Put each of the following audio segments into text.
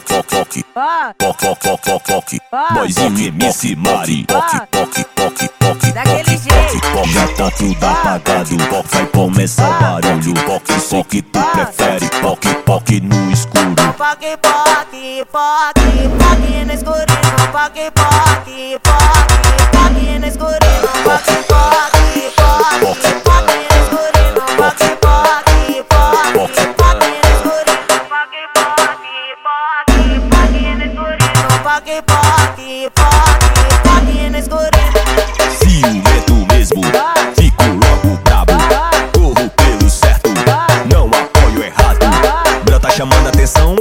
poc, poc, poc, poc, poc, Ah. boyzinho MC Mari, Ah. poc, poc, Daquele poc, jeito. poc, poc, já tá tudo apagado, poc, vai começar o barulho, poc, sei que tu prefere, poc, poc no escuro. Poc, poc, poc, poc no escurinho. Poc, poc, poc, poc Poc, poc, poc, poc no escurinho. Ciumento mesmo, fico logo brabo, corro pelo certo, não apoio errado. Brota chamando atenção,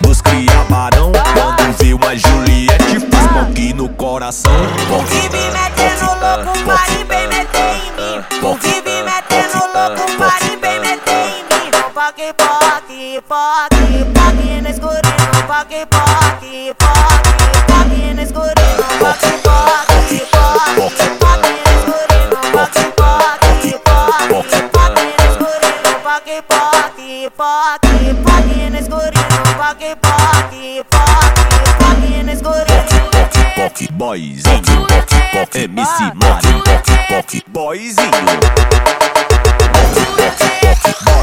dos cria barão, quando vê uma Juliette, faz poc no coração. Poc, Vive metendo louco, pare bem meter em mim. Vive metendo louco, pare bem meter em mim. Poc, poc, poc, poc no escurinho. Poc, poc, Poc, poc, poc, poc no escurinho. Poc, poc, poc, poc no escurinho. poc, boyzinho, poc, poc, MC Mari, poc, boyzinho. Poc, poc, boyzinho,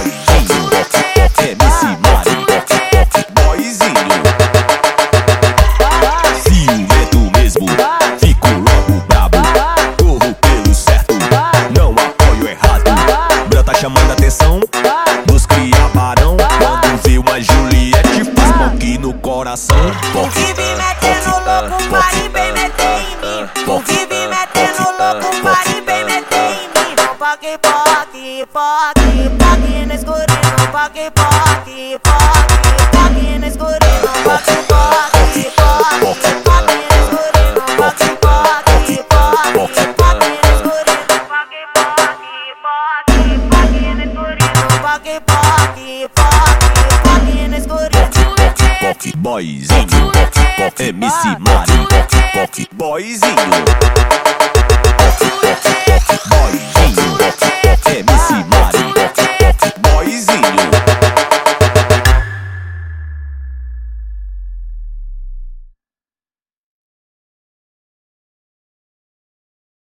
coração. Poc, Vive metendo louco, pare bem meter em mim. Vive metendo louco, pare bem meter em mim. Poc, poc, poc, poc no escurinho. Poc, poc, poc, poc no escurinho. No no poc no escurinho. Poc, poc, poc, poc no escurinho. Poc, boyzinho, poc, poc, MC Mari, poc, boyzinho.